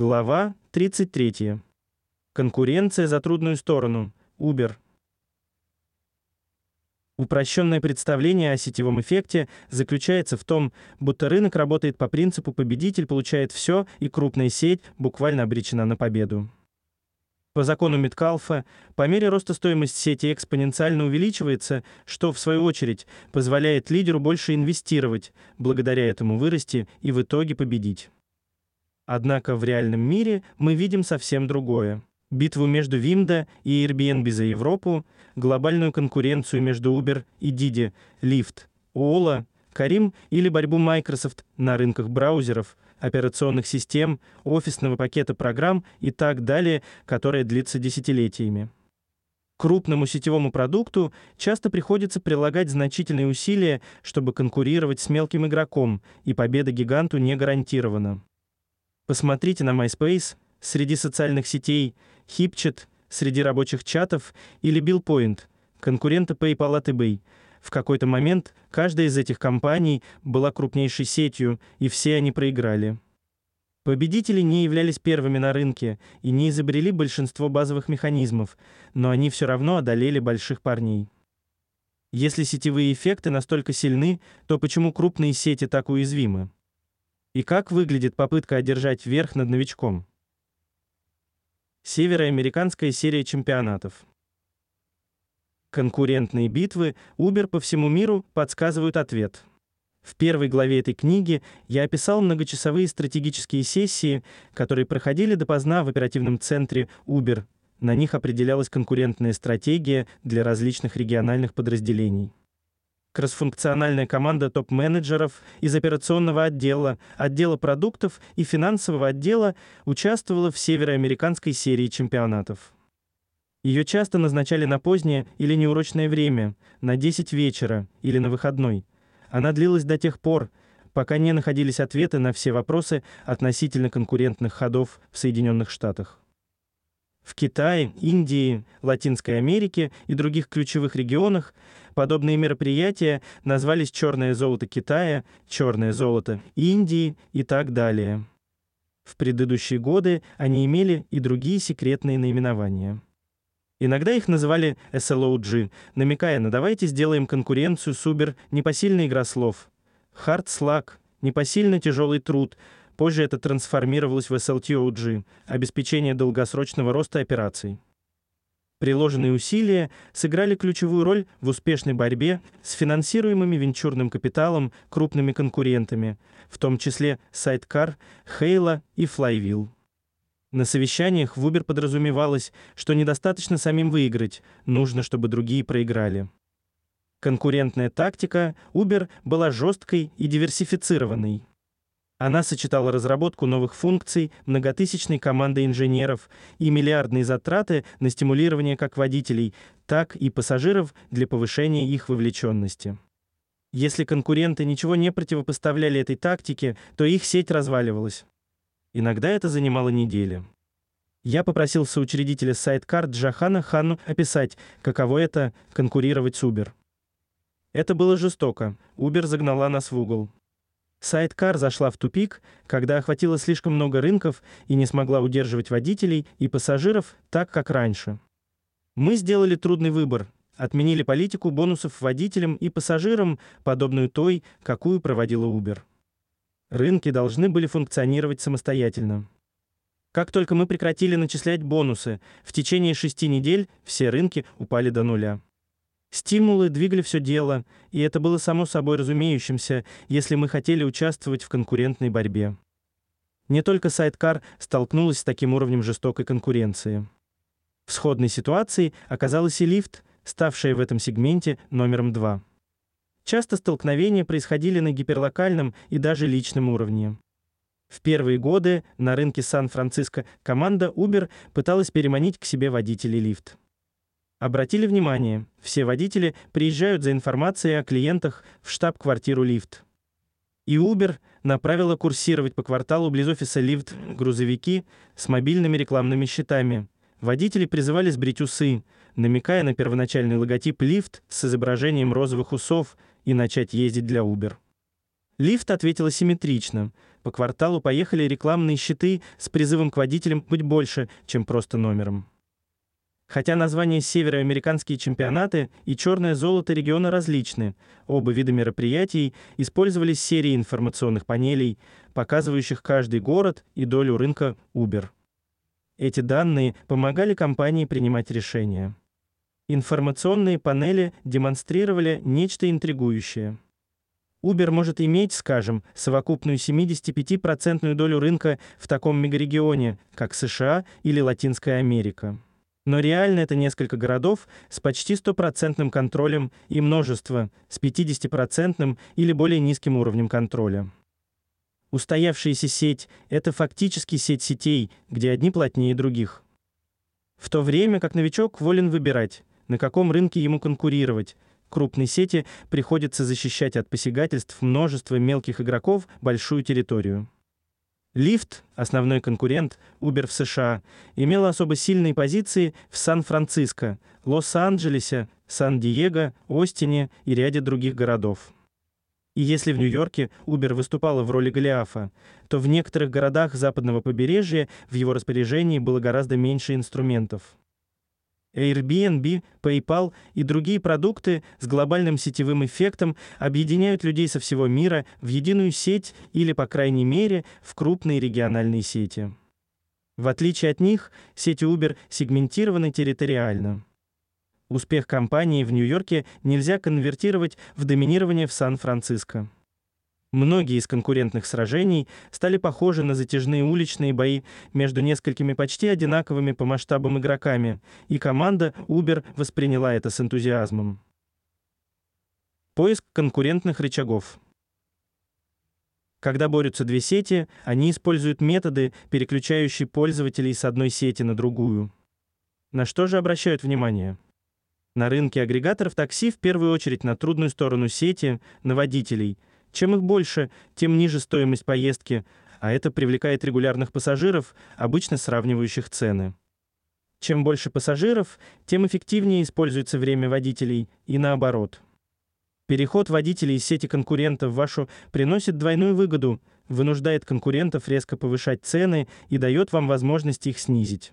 Глава 33. Конкуренция за трудную сторону. Uber. Упрощенное представление о сетевом эффекте заключается в том, будто рынок работает по принципу победитель получает все, и крупная сеть буквально обречена на победу. По закону Меткалфа, по мере роста стоимость сети экспоненциально увеличивается, что, в свою очередь, позволяет лидеру больше инвестировать, благодаря этому вырасти и в итоге победить. Однако в реальном мире мы видим совсем другое. Битву между Вимда и Airbnb за Европу, глобальную конкуренцию между Uber и Didi, Lyft, Ola, Карим или борьбу Microsoft на рынках браузеров – операционных систем, офисного пакета программ и так далее, которая длится десятилетиями. Крупному сетевому продукту часто приходится прилагать значительные усилия, чтобы конкурировать с мелким игроком, и победа гиганту не гарантирована. Посмотрите на MySpace, среди социальных сетей, HipChat, среди рабочих чатов или BillPoint, конкурента PayPal от eBay – в какой-то момент каждая из этих компаний была крупнейшей сетью, и все они проиграли. Победители не являлись первыми на рынке и не изобрели большинство базовых механизмов, но они все равно одолели больших парней. Если сетевые эффекты настолько сильны, то почему крупные сети так уязвимы? И как выглядит попытка одержать верх над новичком? Североамериканская серия чемпионатов. Конкурентные битвы Uber по всему миру подсказывают ответ. В первой главе этой книги я описал многочасовые стратегические сессии, которые проходили допоздна в оперативном центре Uber. На них определялась конкурентная стратегия для различных региональных подразделений. Кроссфункциональная команда топ-менеджеров из операционного отдела, отдела продуктов и финансового отдела участвовала в североамериканской серии чемпионатов. Ее часто назначали на позднее или неурочное время, на 10 вечера или на выходной. Она длилась до тех пор, пока не находились ответы на все вопросы относительно конкурентных ходов в Соединенных Штатах. В Китае, Индии, Латинской Америке и других ключевых регионах подобные мероприятия назвались «Черное золото Китая», «Черное золото Индии» и так далее. В предыдущие годы они имели и другие секретные наименования. Иногда их называли SLOG, намекая на «давайте сделаем конкуренцию Субер, непосильная игра слов». Hard Slack, непосильно тяжелый труд, позже это трансформировалось в SLTOG, обеспечение долгосрочного роста операций. Приложенные усилия сыграли ключевую роль в успешной борьбе с финансируемыми венчурным капиталом крупными конкурентами, в том числе Sidecar, Halo и Flywheel. На совещаниях в Uber подразумевалось, что недостаточно самим выиграть, нужно, чтобы другие проиграли. Конкурентная тактика Uber была жесткой и диверсифицированной. Она сочетала разработку новых функций, многотысячной команды инженеров и миллиардные затраты на стимулирование как водителей, так и пассажиров для повышения их вовлеченности. Если конкуренты ничего не противопоставляли этой тактике, то их сеть разваливалась. Иногда это занимало недели. Я попросил соучредителя сайткар Джахана Хану описать, каково это конкурировать с Uber. Это было жестоко. Uber загнала нас в угол. Сайткар зашла в тупик, когда охватила слишком много рынков и не смогла удерживать водителей и пассажиров так, как раньше. Мы сделали трудный выбор. Отменили политику бонусов водителям и пассажирам, подобную той, какую проводила Uber. Рынки должны были функционировать самостоятельно. Как только мы прекратили начислять бонусы, в течение шести недель все рынки упали до нуля. Стимулы двигали все дело, и это было само собой разумеющимся, если мы хотели участвовать в конкурентной борьбе. Не только Sidecar столкнулась с таким уровнем жестокой конкуренции. В сходной ситуации оказалась и Lyft, ставшая в этом сегменте номером два. Часто столкновения происходили на гиперлокальном и даже личном уровне. В первые годы на рынке Сан-Франциско команда Uber пыталась переманить к себе водителей лифт. Обратили внимание, все водители приезжают за информацией о клиентах в штаб-квартиру лифт. И Uber направила курсировать по кварталу близ офиса лифт грузовики с мобильными рекламными щитами. Водители призывали сбрить усы, намекая на первоначальный логотип лифт с изображением розовых усов и начать ездить для Uber. Лифт ответила симметрично. по кварталу поехали рекламные щиты с призывом к водителям быть больше, чем просто номером. Хотя названия североамериканские чемпионаты и черное золото региона различны, оба вида мероприятий использовались серии информационных панелей, показывающих каждый город и долю рынка Uber. Эти данные помогали компании принимать решения. Информационные панели демонстрировали нечто интригующее. Uber может иметь, скажем, совокупную 75% долю рынка в таком мегарегионе, как США или Латинская Америка. Но реально это несколько городов с почти стопроцентным контролем и множество с 50% или более низким уровнем контроля. Устоявшаяся сеть — это фактически сеть сетей, где одни плотнее других. В то время как новичок волен выбирать, на каком рынке ему конкурировать. Крупной сети приходится защищать от посягательств множества мелких игроков большую территорию. Lyft, основной конкурент Uber в США, имел особо сильные позиции в Сан-Франциско, Лос-Анджелесе, Сан-Диего, Остине и ряде других городов. И если в Нью-Йорке Uber выступала в роли Голиафа, то в некоторых городах западного побережья в его распоряжении было гораздо меньше инструментов. Airbnb, PayPal и другие продукты с глобальным сетевым эффектом объединяют людей со всего мира в единую сеть или, по крайней мере, в крупные региональные сети. В отличие от них, сети Uber сегментированы территориально. Успех компании в Нью-Йорке нельзя конвертировать в доминирование в Сан-Франциско. Многие из конкурентных сражений стали похожи на затяжные уличные бои между несколькими почти одинаковыми по масштабам игроками, и команда Uber восприняла это с энтузиазмом. Поиск конкурентных рычагов. Когда борются две сети, они используют методы, переключающие пользователей с одной сети на другую. На что же обращают внимание? На рынке агрегаторов такси в первую очередь на трудную сторону сети, на водителей – чем их больше, тем ниже стоимость поездки, а это привлекает регулярных пассажиров, обычно сравнивающих цены. Чем больше пассажиров, тем эффективнее используется время водителей и наоборот. Переход водителей из сети конкурентов в вашу приносит двойную выгоду, вынуждает конкурентов резко повышать цены и дает вам возможность их снизить.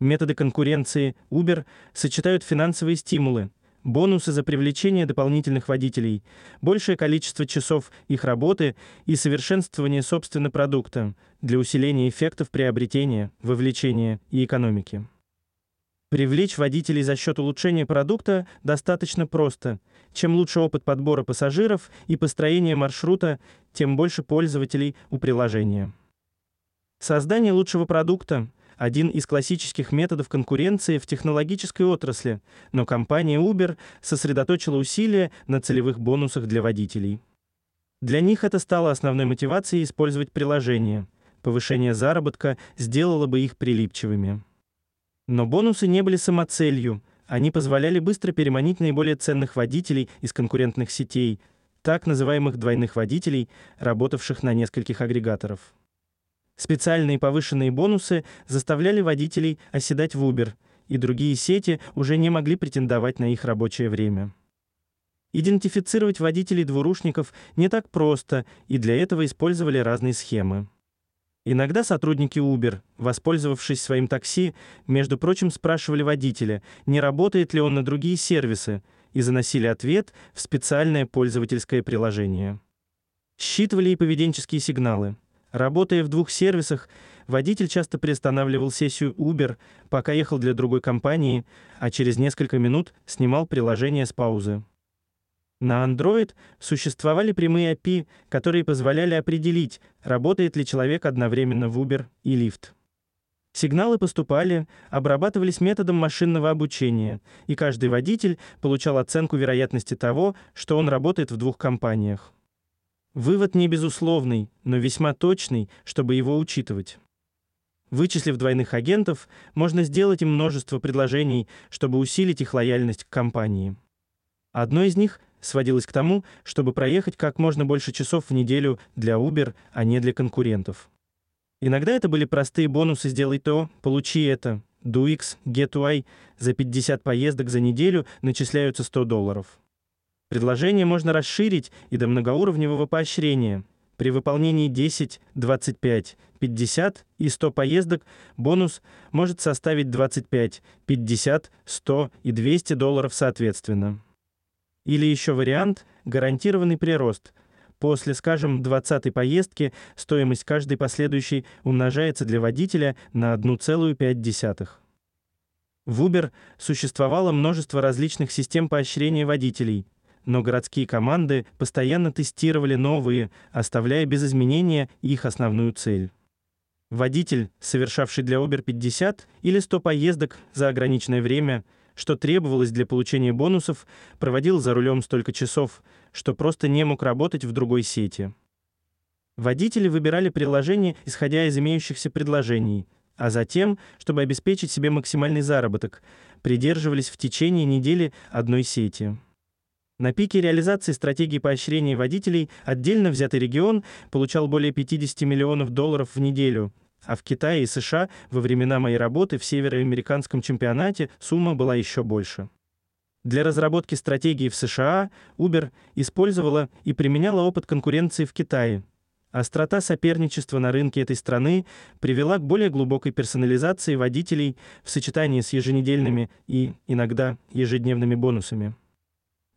Методы конкуренции Uber сочетают финансовые стимулы – бонусы за привлечение дополнительных водителей, большее количество часов их работы и совершенствование собственного продукта для усиления эффектов приобретения, вовлечения и экономики. Привлечь водителей за счет улучшения продукта достаточно просто. Чем лучше опыт подбора пассажиров и построения маршрута, тем больше пользователей у приложения. Создание лучшего продукта один из классических методов конкуренции в технологической отрасли, но компания Uber сосредоточила усилия на целевых бонусах для водителей. Для них это стало основной мотивацией использовать приложение. Повышение заработка сделало бы их прилипчивыми. Но бонусы не были самоцелью. Они позволяли быстро переманить наиболее ценных водителей из конкурентных сетей, так называемых двойных водителей, работавших на нескольких агрегаторов. Специальные повышенные бонусы заставляли водителей оседать в Uber, и другие сети уже не могли претендовать на их рабочее время. Идентифицировать водителей-двурушников не так просто, и для этого использовали разные схемы. Иногда сотрудники Uber, воспользовавшись своим такси, между прочим, спрашивали водителя, не работает ли он на другие сервисы, и заносили ответ в специальное пользовательское приложение. Считывали и поведенческие сигналы. Работая в двух сервисах, водитель часто приостанавливал сессию Uber, пока ехал для другой компании, а через несколько минут снимал приложение с паузы. На Android существовали прямые API, которые позволяли определить, работает ли человек одновременно в Uber и Lyft. Сигналы поступали, обрабатывались методом машинного обучения, и каждый водитель получал оценку вероятности того, что он работает в двух компаниях. Вывод не безусловный, но весьма точный, чтобы его учитывать. Вычислив двойных агентов, можно сделать им множество предложений, чтобы усилить их лояльность к компании. Одно из них сводилось к тому, чтобы проехать как можно больше часов в неделю для Uber, а не для конкурентов. Иногда это были простые бонусы «сделай то», «получи это», «do X», «get Y», за 50 поездок за неделю начисляются 100 долларов. Предложение можно расширить и до многоуровневого поощрения. При выполнении 10, 25, 50 и 100 поездок бонус может составить 25, 50, 100 и 200 долларов соответственно. Или еще вариант – гарантированный прирост. После, скажем, 20 поездки стоимость каждой последующей умножается для водителя на 1,5. В Uber существовало множество различных систем поощрения водителей, но городские команды постоянно тестировали новые, оставляя без изменения их основную цель. Водитель, совершавший для Uber 50 или 100 поездок за ограниченное время, что требовалось для получения бонусов, проводил за рулем столько часов, что просто не мог работать в другой сети. Водители выбирали приложение, исходя из имеющихся предложений, а затем, чтобы обеспечить себе максимальный заработок, придерживались в течение недели одной сети. На пике реализации стратегии поощрения водителей отдельно взятый регион получал более 50 миллионов долларов в неделю, а в Китае и США во времена моей работы в североамериканском чемпионате сумма была еще больше. Для разработки стратегии в США Uber использовала и применяла опыт конкуренции в Китае. Острота соперничества на рынке этой страны привела к более глубокой персонализации водителей в сочетании с еженедельными и иногда ежедневными бонусами.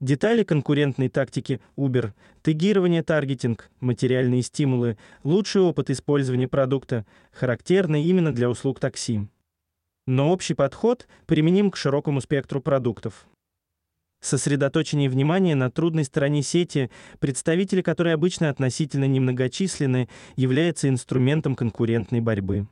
Детали конкурентной тактики Uber, тегирование таргетинг, материальные стимулы, лучший опыт использования продукта, характерны именно для услуг такси. Но общий подход применим к широкому спектру продуктов. Сосредоточение внимания на трудной стороне сети, представители которой обычно относительно немногочисленны, является инструментом конкурентной борьбы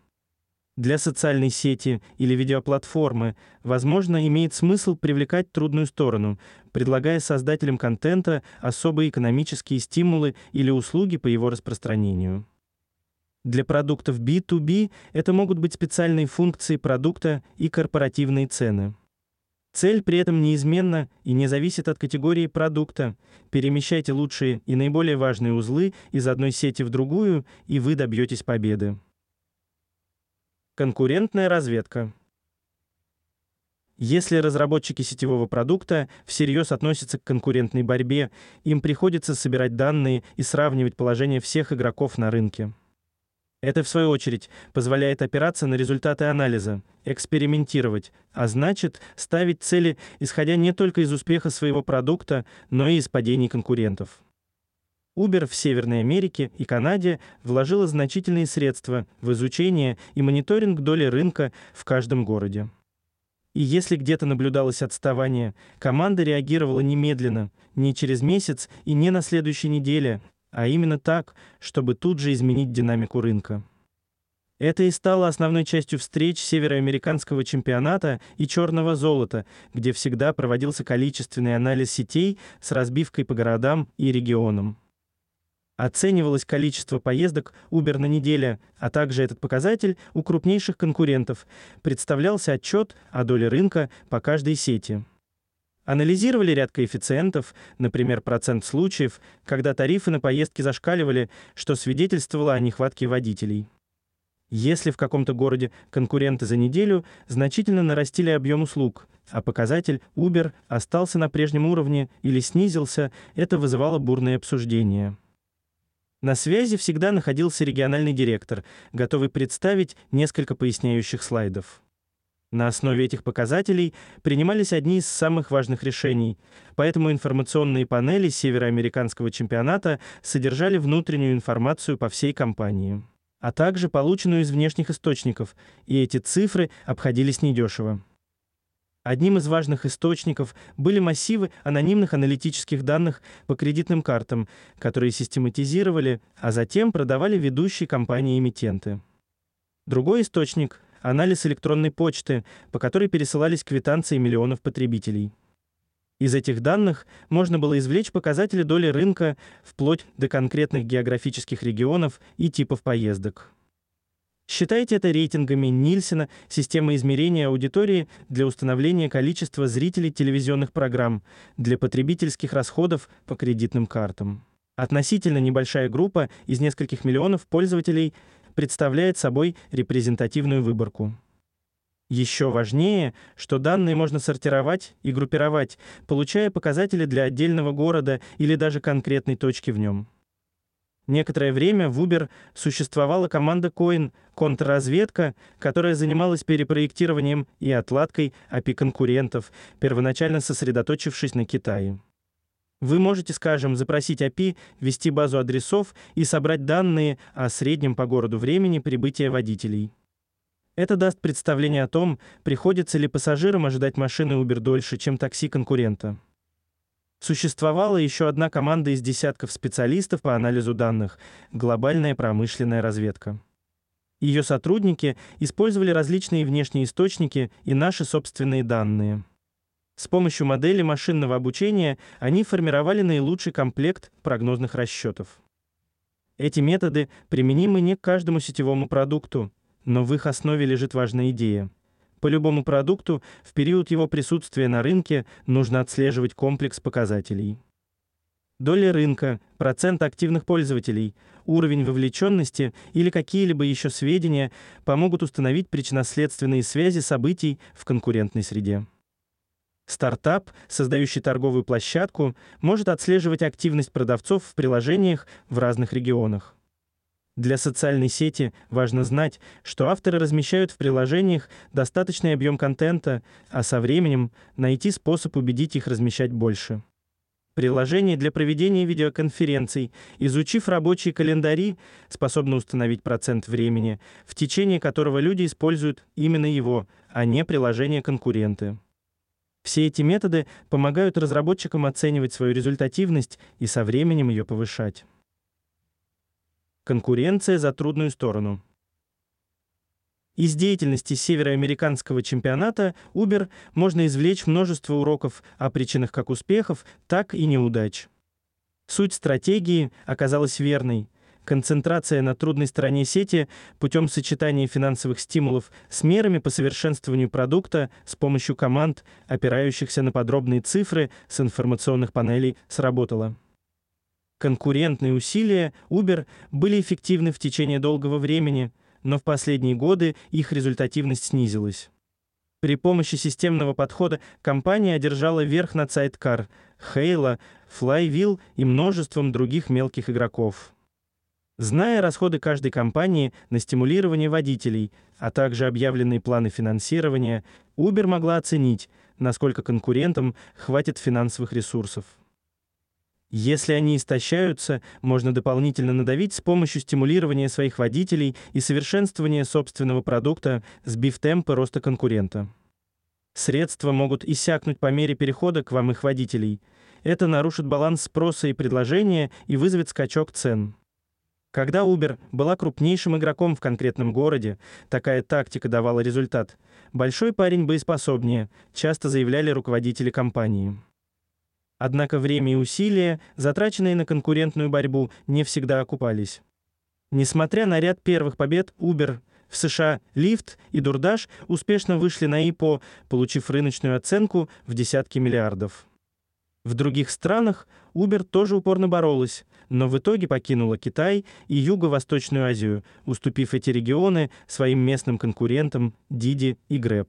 для социальной сети или видеоплатформы, возможно, имеет смысл привлекать трудную сторону, предлагая создателям контента особые экономические стимулы или услуги по его распространению. Для продуктов B2B это могут быть специальные функции продукта и корпоративные цены. Цель при этом неизменна и не зависит от категории продукта. Перемещайте лучшие и наиболее важные узлы из одной сети в другую, и вы добьетесь победы. Конкурентная разведка. Если разработчики сетевого продукта всерьез относятся к конкурентной борьбе, им приходится собирать данные и сравнивать положение всех игроков на рынке. Это, в свою очередь, позволяет опираться на результаты анализа, экспериментировать, а значит, ставить цели, исходя не только из успеха своего продукта, но и из падений конкурентов. Uber в Северной Америке и Канаде вложила значительные средства в изучение и мониторинг доли рынка в каждом городе. И если где-то наблюдалось отставание, команда реагировала немедленно, не через месяц и не на следующей неделе, а именно так, чтобы тут же изменить динамику рынка. Это и стало основной частью встреч североамериканского чемпионата и черного золота, где всегда проводился количественный анализ сетей с разбивкой по городам и регионам. Оценивалось количество поездок Uber на неделе, а также этот показатель у крупнейших конкурентов. Представлялся отчет о доле рынка по каждой сети. Анализировали ряд коэффициентов, например, процент случаев, когда тарифы на поездки зашкаливали, что свидетельствовало о нехватке водителей. Если в каком-то городе конкуренты за неделю значительно нарастили объем услуг, а показатель Uber остался на прежнем уровне или снизился, это вызывало бурные обсуждения. На связи всегда находился региональный директор, готовый представить несколько поясняющих слайдов. На основе этих показателей принимались одни из самых важных решений, поэтому информационные панели североамериканского чемпионата содержали внутреннюю информацию по всей компании, а также полученную из внешних источников, и эти цифры обходились недешево. Одним из важных источников были массивы анонимных аналитических данных по кредитным картам, которые систематизировали, а затем продавали ведущие компании-эмитенты. Другой источник — анализ электронной почты, по которой пересылались квитанции миллионов потребителей. Из этих данных можно было извлечь показатели доли рынка вплоть до конкретных географических регионов и типов поездок. Считайте это рейтингами Нильсена, системой измерения аудитории для установления количества зрителей телевизионных программ, для потребительских расходов по кредитным картам. Относительно небольшая группа из нескольких миллионов пользователей представляет собой репрезентативную выборку. Еще важнее, что данные можно сортировать и группировать, получая показатели для отдельного города или даже конкретной точки в нем. Некоторое время в Uber существовала команда Coin, контрразведка, которая занималась перепроектированием и отладкой API конкурентов, первоначально сосредоточившись на Китае. Вы можете, скажем, запросить API, ввести базу адресов и собрать данные о среднем по городу времени прибытия водителей. Это даст представление о том, приходится ли пассажирам ожидать машины Uber дольше, чем такси конкурента. Существовала еще одна команда из десятков специалистов по анализу данных глобальная промышленная разведка. Ее сотрудники использовали различные внешние источники и наши собственные данные. С помощью модели машинного обучения они формировали наилучший комплект прогнозных расчетов. Эти методы применимы не к каждому сетевому продукту, но в их основе лежит важная идея. По любому продукту в период его присутствия на рынке нужно отслеживать комплекс показателей. Доля рынка, процент активных пользователей, уровень вовлеченности или какие-либо еще сведения помогут установить причинно-следственные связи событий в конкурентной среде. Стартап, создающий торговую площадку, может отслеживать активность продавцов в приложениях в разных регионах. Для социальной сети важно знать, что авторы размещают в приложениях достаточный объем контента, а со временем найти способ убедить их размещать больше. Приложение для проведения видеоконференций, изучив рабочие календари, способно установить процент времени, в течение которого люди используют именно его, а не приложение конкуренты. Все эти методы помогают разработчикам оценивать свою результативность и со временем ее повышать. Конкуренция за трудную сторону. Из деятельности североамериканского чемпионата Uber можно извлечь множество уроков о причинах как успехов, так и неудач. Суть стратегии оказалась верной. Концентрация на трудной стороне сети путем сочетания финансовых стимулов с мерами по совершенствованию продукта с помощью команд, опирающихся на подробные цифры с информационных панелей, сработала. Конкурентные усилия Uber были эффективны в течение долгого времени, но в последние годы их результативность снизилась. При помощи системного подхода компания одержала верх над Sidecar, Halo, Flywheel и множеством других мелких игроков. Зная расходы каждой компании на стимулирование водителей, а также объявленные планы финансирования, Uber могла оценить, насколько конкурентам хватит финансовых ресурсов. Если они истощаются, можно дополнительно надавить с помощью стимулирования своих водителей и совершенствования собственного продукта, сбив темпы роста конкурента. Средства могут иссякнуть по мере перехода к вам их водителей. Это нарушит баланс спроса и предложения и вызовет скачок цен. Когда Uber была крупнейшим игроком в конкретном городе, такая тактика давала результат. Большой парень боеспособнее, часто заявляли руководители компании. Однако время и усилия, затраченные на конкурентную борьбу, не всегда окупались. Несмотря на ряд первых побед, Uber в США, Lyft и DoorDash успешно вышли на IPO, получив рыночную оценку в десятки миллиардов. В других странах Uber тоже упорно боролась, но в итоге покинула Китай и Юго-Восточную Азию, уступив эти регионы своим местным конкурентам Didi и Grab.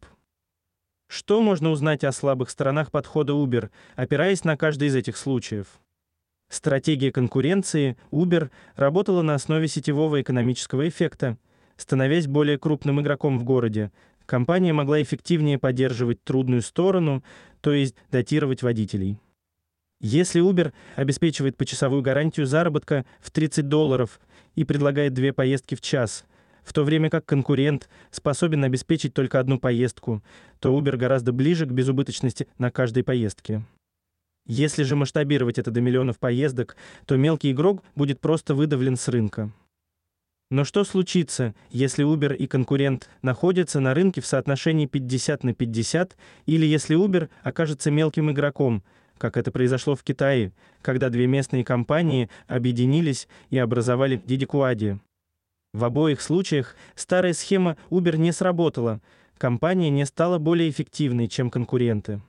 Что можно узнать о слабых сторонах подхода Uber, опираясь на каждый из этих случаев? Стратегия конкуренции Uber работала на основе сетевого экономического эффекта. Становясь более крупным игроком в городе, компания могла эффективнее поддерживать трудную сторону, то есть датировать водителей. Если Uber обеспечивает почасовую гарантию заработка в 30 долларов и предлагает две поездки в час, в то время как конкурент способен обеспечить только одну поездку, то Uber гораздо ближе к безубыточности на каждой поездке. Если же масштабировать это до миллионов поездок, то мелкий игрок будет просто выдавлен с рынка. Но что случится, если Uber и конкурент находятся на рынке в соотношении 50 на 50, или если Uber окажется мелким игроком, как это произошло в Китае, когда две местные компании объединились и образовали Didi В обоих случаях старая схема Uber не сработала, компания не стала более эффективной, чем конкуренты.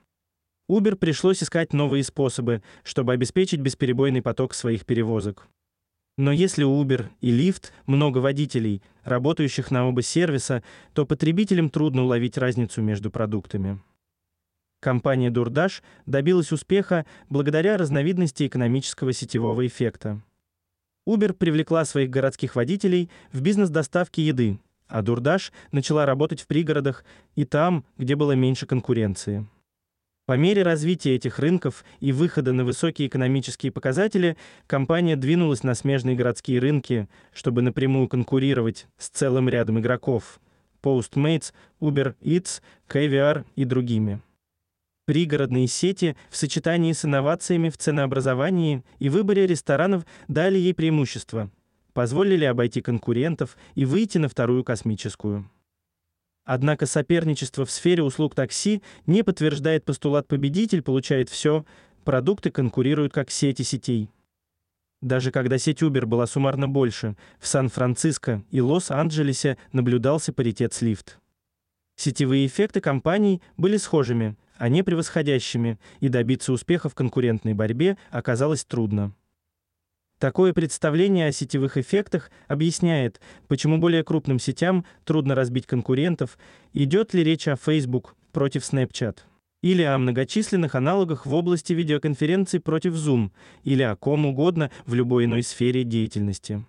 Uber пришлось искать новые способы, чтобы обеспечить бесперебойный поток своих перевозок. Но если у Uber и Lyft много водителей, работающих на оба сервиса, то потребителям трудно уловить разницу между продуктами. Компания DoorDash добилась успеха благодаря разновидности экономического сетевого эффекта. Uber привлекла своих городских водителей в бизнес доставки еды, а DoorDash начала работать в пригородах и там, где было меньше конкуренции. По мере развития этих рынков и выхода на высокие экономические показатели, компания двинулась на смежные городские рынки, чтобы напрямую конкурировать с целым рядом игроков – Postmates, Uber Eats, KVR и другими. Пригородные сети в сочетании с инновациями в ценообразовании и выборе ресторанов дали ей преимущество, позволили обойти конкурентов и выйти на вторую космическую. Однако соперничество в сфере услуг такси не подтверждает постулат «победитель получает все», продукты конкурируют как сети сетей. Даже когда сеть Uber была суммарно больше, в Сан-Франциско и Лос-Анджелесе наблюдался паритет с Lyft. Сетевые эффекты компаний были схожими, а не превосходящими, и добиться успеха в конкурентной борьбе оказалось трудно. Такое представление о сетевых эффектах объясняет, почему более крупным сетям трудно разбить конкурентов, идет ли речь о Facebook против Snapchat, или о многочисленных аналогах в области видеоконференций против Zoom, или о ком угодно в любой иной сфере деятельности.